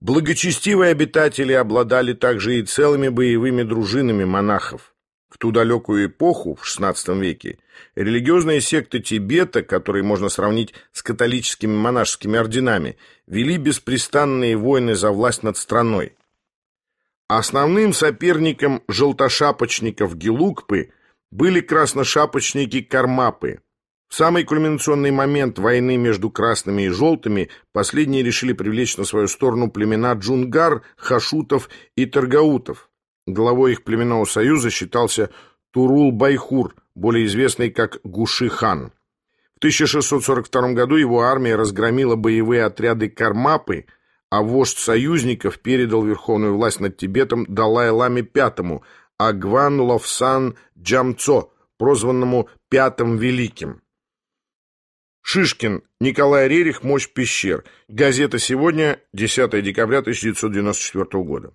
Благочестивые обитатели обладали также и целыми боевыми дружинами монахов. В ту далекую эпоху, в XVI веке, религиозные секты Тибета, которые можно сравнить с католическими монашескими орденами, вели беспрестанные войны за власть над страной. Основным соперником желтошапочников Гелукпы были красношапочники Кармапы. В самый кульминационный момент войны между красными и желтыми последние решили привлечь на свою сторону племена Джунгар, Хашутов и Таргаутов. Главой их племенного союза считался Турул-Байхур, более известный как Гуши-хан. В 1642 году его армия разгромила боевые отряды Кармапы, а вождь союзников передал верховную власть над Тибетом Далай-Ламе V, Агван Ловсан Джамцо, прозванному Пятым Великим. Шишкин, Николай Рерих, «Мощь пещер». Газета «Сегодня», 10 декабря 1994 года.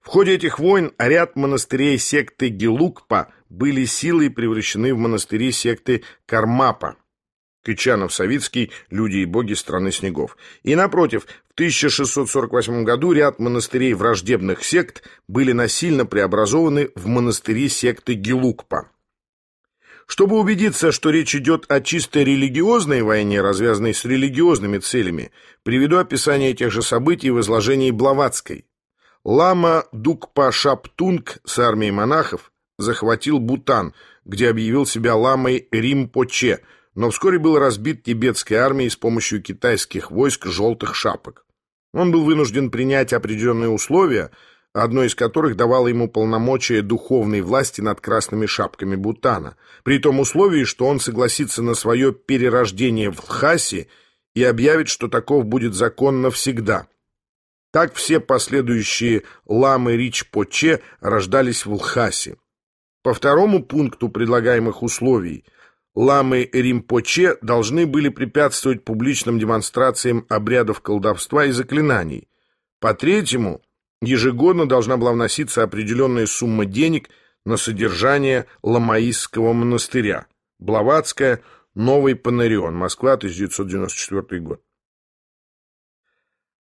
В ходе этих войн ряд монастырей секты Гелукпа были силой превращены в монастыри секты Кармапа. Кычанов-Савицкий «Люди и боги страны снегов». И, напротив, в 1648 году ряд монастырей враждебных сект были насильно преобразованы в монастыри секты Гелукпа. Чтобы убедиться, что речь идет о чисто религиозной войне, развязанной с религиозными целями, приведу описание тех же событий в изложении Блаватской. Лама Дукпа Шаптунг с армией монахов захватил Бутан, где объявил себя ламой Римпоче, но вскоре был разбит тибетской армией с помощью китайских войск желтых шапок. Он был вынужден принять определенные условия, одно из которых давало ему полномочия духовной власти над красными шапками Бутана, при том условии, что он согласится на свое перерождение в Лхасе и объявит, что таков будет закон навсегда – так все последующие ламы Рич-Поче рождались в Лхасе. По второму пункту предлагаемых условий ламы Римпоче должны были препятствовать публичным демонстрациям обрядов колдовства и заклинаний. По третьему, ежегодно должна была вноситься определенная сумма денег на содержание Ламаистского монастыря. Блаватская, Новый Панарион, Москва, 1994 год.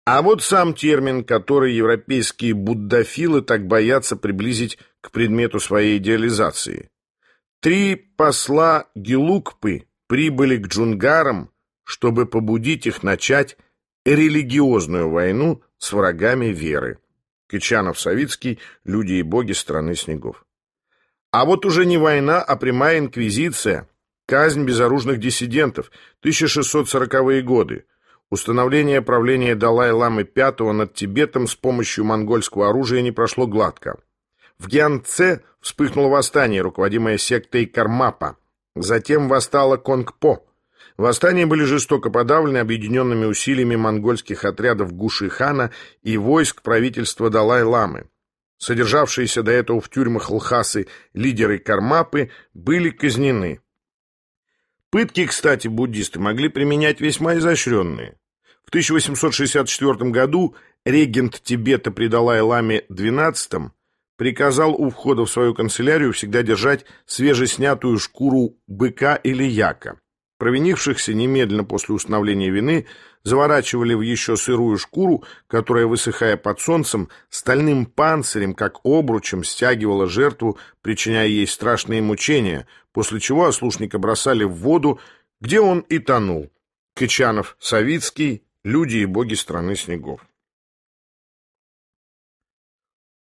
А вот сам термин, который европейские буддофилы так боятся приблизить к предмету своей идеализации. Три посла Гелукпы прибыли к джунгарам, чтобы побудить их начать религиозную войну с врагами веры. Кичанов-Савицкий «Люди и боги страны снегов». А вот уже не война, а прямая инквизиция, казнь безоружных диссидентов, 1640-е годы, Установление правления Далай-ламы V над Тибетом с помощью монгольского оружия не прошло гладко. В Гянце вспыхнуло восстание, руководимое сектой Кармапа. Затем восстало Конгпо. Восстания были жестоко подавлены объединенными усилиями монгольских отрядов Гуши-хана и войск правительства Далай-ламы. Содержавшиеся до этого в тюрьмах Лхасы лидеры Кармапы были казнены. Пытки, кстати, буддисты могли применять весьма изощренные. В 1864 году регент Тибета при Далай-Ламе XII приказал у входа в свою канцелярию всегда держать свежеснятую шкуру быка или яка. Провинившихся немедленно после установления вины заворачивали в еще сырую шкуру, которая, высыхая под солнцем, стальным панцирем, как обручем, стягивала жертву, причиняя ей страшные мучения, после чего ослушника бросали в воду, где он и тонул. Кычанов, Савицкий, люди и боги страны снегов.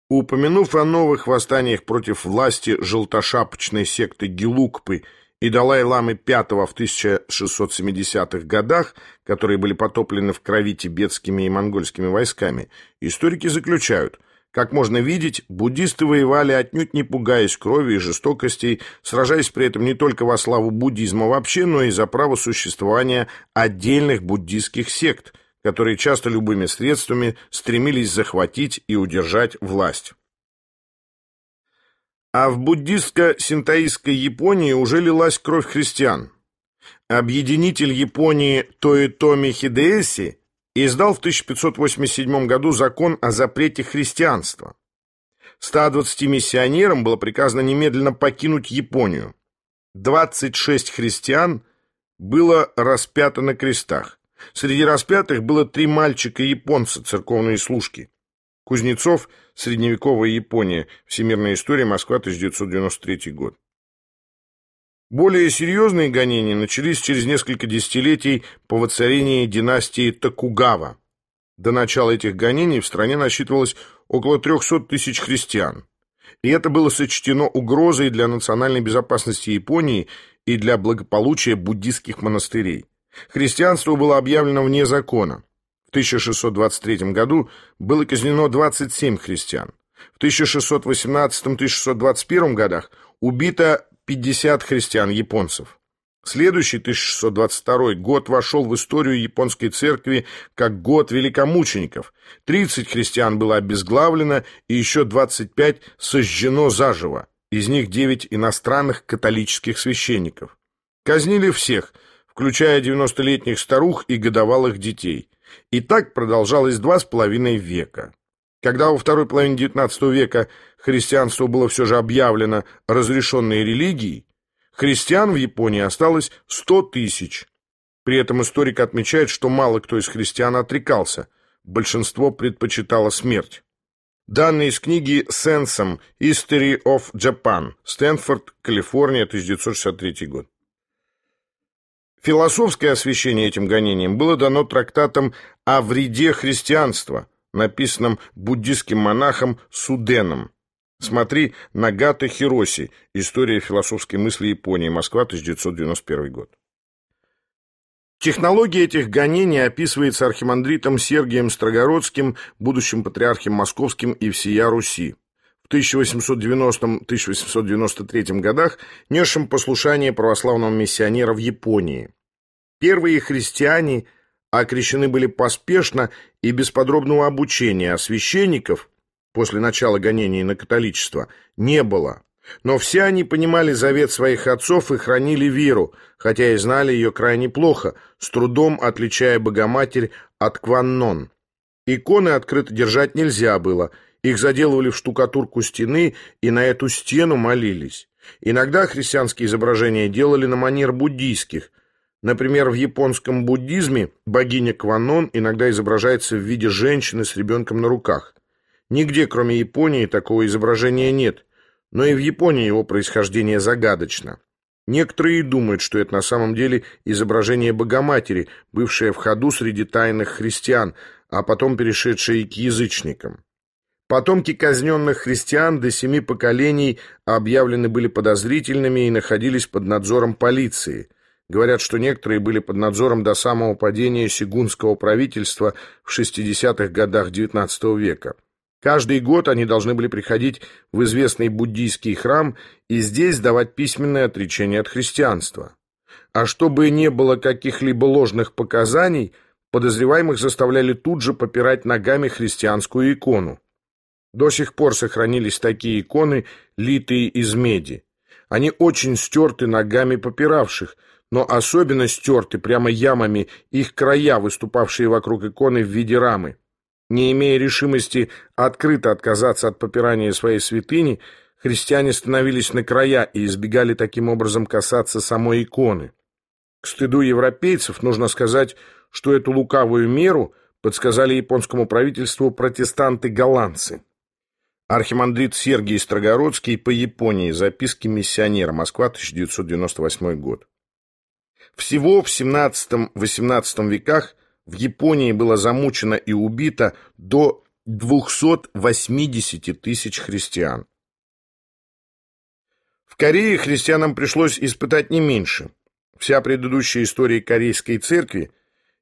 Упомянув о новых восстаниях против власти желтошапочной секты Гелукпы и Далай-ламы V в 1670-х годах, которые были потоплены в крови тибетскими и монгольскими войсками, историки заключают, как можно видеть, буддисты воевали отнюдь не пугаясь крови и жестокостей, сражаясь при этом не только во славу буддизма вообще, но и за право существования отдельных буддистских сект, которые часто любыми средствами стремились захватить и удержать власть. А в буддистско-синтаистской Японии уже лилась кровь христиан. Объединитель Японии Тоэтоми Хидеэси издал в 1587 году закон о запрете христианства. 120 миссионерам было приказано немедленно покинуть Японию. 26 христиан было распято на крестах. Среди распятых было три мальчика-японца, церковные служки. Кузнецов, средневековая Япония, Всемирная история, Москва, 1993 год. Более серьезные гонения начались через несколько десятилетий по воцарении династии Токугава. До начала этих гонений в стране насчитывалось около 300 тысяч христиан. И это было сочтено угрозой для национальной безопасности Японии и для благополучия буддистских монастырей. Христианство было объявлено вне закона. В 1623 году было казнено 27 христиан. В 1618-1621 годах убито 50 христиан-японцев. Следующий, 1622 год, вошел в историю японской церкви как год великомучеников. 30 христиан было обезглавлено и еще 25 сожжено заживо, из них 9 иностранных католических священников. Казнили всех, включая 90-летних старух и годовалых детей. И так продолжалось два с половиной века. Когда во второй половине XIX века христианство было все же объявлено разрешенной религией, Христиан в Японии осталось 100 тысяч. При этом историк отмечает, что мало кто из христиан отрекался, большинство предпочитало смерть. Данные из книги Сенсом «History of Japan», Стэнфорд, Калифорния, 1963 год. Философское освещение этим гонением было дано трактатом о вреде христианства, написанном буддийским монахом Суденом. Смотри Нагата Хироси. История философской мысли Японии. Москва, 1991 год. Технология этих гонений описывается архимандритом Сергием Строгородским, будущим патриархом Московским и всея Руси. В 1890-1893 годах несшим послушание православного миссионера в Японии. Первые христиане окрещены были поспешно и без подробного обучения, а священников после начала гонений на католичество не было. Но все они понимали завет своих отцов и хранили веру, хотя и знали ее крайне плохо, с трудом отличая Богоматерь от Кваннон. Иконы открыто держать нельзя было, их заделывали в штукатурку стены и на эту стену молились. Иногда христианские изображения делали на манер буддийских. Например, в японском буддизме богиня Кванон иногда изображается в виде женщины с ребенком на руках. Нигде, кроме Японии, такого изображения нет, но и в Японии его происхождение загадочно. Некоторые думают, что это на самом деле изображение Богоматери, бывшее в ходу среди тайных христиан, а потом перешедшее к язычникам. Потомки казненных христиан до семи поколений объявлены были подозрительными и находились под надзором полиции. Говорят, что некоторые были под надзором до самого падения сигунского правительства в 60-х годах XIX века. Каждый год они должны были приходить в известный буддийский храм и здесь давать письменное отречение от христианства. А чтобы не было каких-либо ложных показаний, подозреваемых заставляли тут же попирать ногами христианскую икону. До сих пор сохранились такие иконы, литые из меди. Они очень стерты ногами попиравших, но особенно стерты прямо ямами их края, выступавшие вокруг иконы в виде рамы. Не имея решимости открыто отказаться от попирания своей святыни, христиане становились на края и избегали таким образом касаться самой иконы. К стыду европейцев нужно сказать, что эту лукавую меру подсказали японскому правительству протестанты-голландцы. Архимандрит Сергий Строгородский по Японии. Записки миссионера. Москва, 1998 год. Всего в XVII-XVIII веках в Японии было замучено и убито до 280 тысяч христиан. В Корее христианам пришлось испытать не меньше. Вся предыдущая история корейской церкви,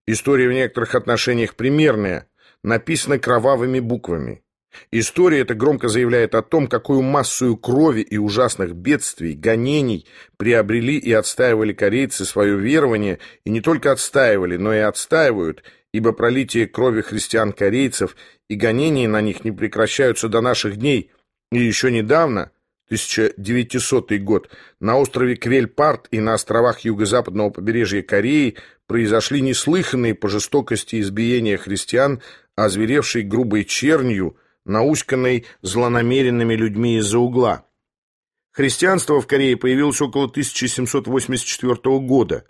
история в некоторых отношениях примерная, написана кровавыми буквами. История эта громко заявляет о том, какую массу крови и ужасных бедствий, гонений приобрели и отстаивали корейцы свое верование, и не только отстаивали, но и отстаивают, ибо пролитие крови христиан-корейцев и гонения на них не прекращаются до наших дней, и еще недавно, 1900 год, на острове Квельпарт и на островах юго-западного побережья Кореи произошли неслыханные по жестокости избиения христиан, озверевшей грубой чернью, науськанной злонамеренными людьми из-за угла. Христианство в Корее появилось около 1784 года.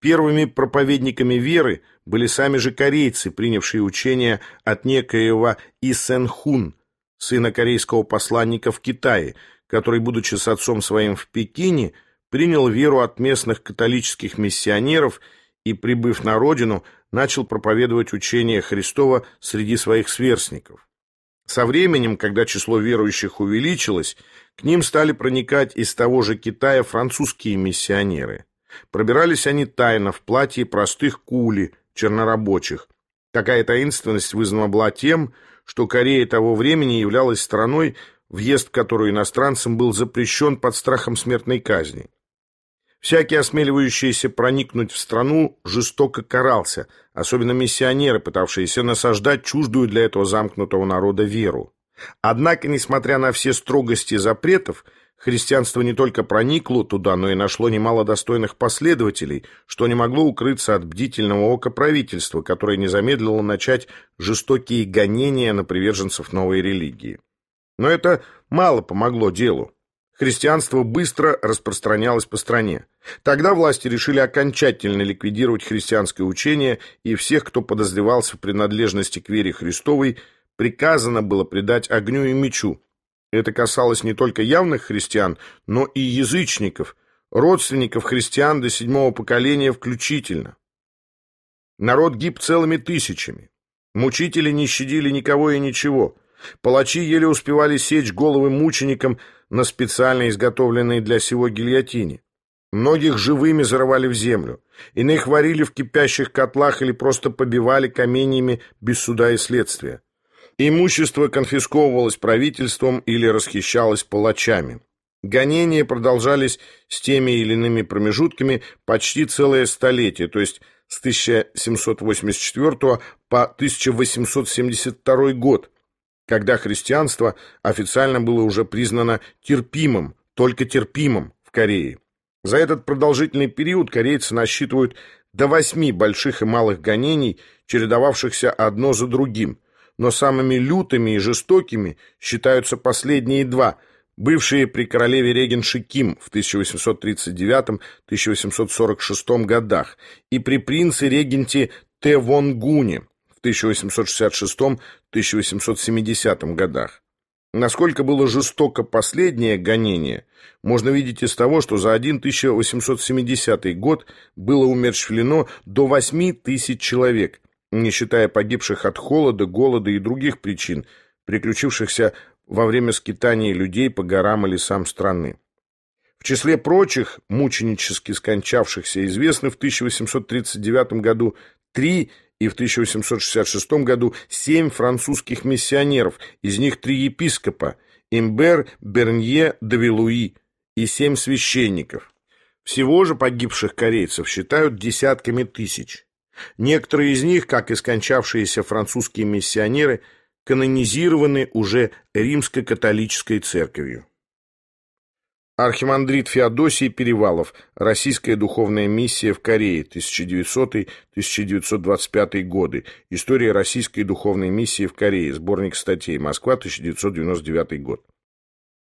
Первыми проповедниками веры были сами же корейцы, принявшие учение от некоего Исен Хун, сына корейского посланника в Китае, который, будучи с отцом своим в Пекине, принял веру от местных католических миссионеров и, прибыв на родину, начал проповедовать учение Христова среди своих сверстников. Со временем, когда число верующих увеличилось, к ним стали проникать из того же Китая французские миссионеры. Пробирались они тайно в платье простых кули, чернорабочих. Такая таинственность вызвана была тем, что Корея того времени являлась страной, въезд в которую иностранцам был запрещен под страхом смертной казни. Всякий, осмеливающийся проникнуть в страну, жестоко карался, особенно миссионеры, пытавшиеся насаждать чуждую для этого замкнутого народа веру. Однако, несмотря на все строгости запретов, христианство не только проникло туда, но и нашло немало достойных последователей, что не могло укрыться от бдительного ока правительства, которое не замедлило начать жестокие гонения на приверженцев новой религии. Но это мало помогло делу. Христианство быстро распространялось по стране. Тогда власти решили окончательно ликвидировать христианское учение, и всех, кто подозревался в принадлежности к вере Христовой, приказано было предать огню и мечу. Это касалось не только явных христиан, но и язычников, родственников христиан до седьмого поколения включительно. Народ гиб целыми тысячами. Мучители не щадили никого и ничего. Палачи еле успевали сечь головы мученикам на специально изготовленной для сего гильотине. Многих живыми зарывали в землю, иных варили в кипящих котлах или просто побивали каменьями без суда и следствия. Имущество конфисковывалось правительством или расхищалось палачами. Гонения продолжались с теми или иными промежутками почти целое столетие, то есть с 1784 по 1872 год, когда христианство официально было уже признано терпимым, только терпимым в Корее. За этот продолжительный период корейцы насчитывают до восьми больших и малых гонений, чередовавшихся одно за другим – но самыми лютыми и жестокими считаются последние два, бывшие при королеве регенши Ким в 1839-1846 годах и при принце-регенте Те Вон Гуне в 1866-1870 годах. Насколько было жестоко последнее гонение, можно видеть из того, что за один 1870 год было умерщвлено до 8 тысяч человек, не считая погибших от холода, голода и других причин, приключившихся во время скитания людей по горам и лесам страны. В числе прочих, мученически скончавшихся, известны в 1839 году три и в 1866 году семь французских миссионеров, из них три епископа – Имбер, Бернье, Давилуи и семь священников. Всего же погибших корейцев считают десятками тысяч. Некоторые из них, как и скончавшиеся французские миссионеры, канонизированы уже римско-католической церковью. Архимандрит Феодосий Перевалов. Российская духовная миссия в Корее. 1900-1925 годы. История российской духовной миссии в Корее. Сборник статей. Москва, 1999 год.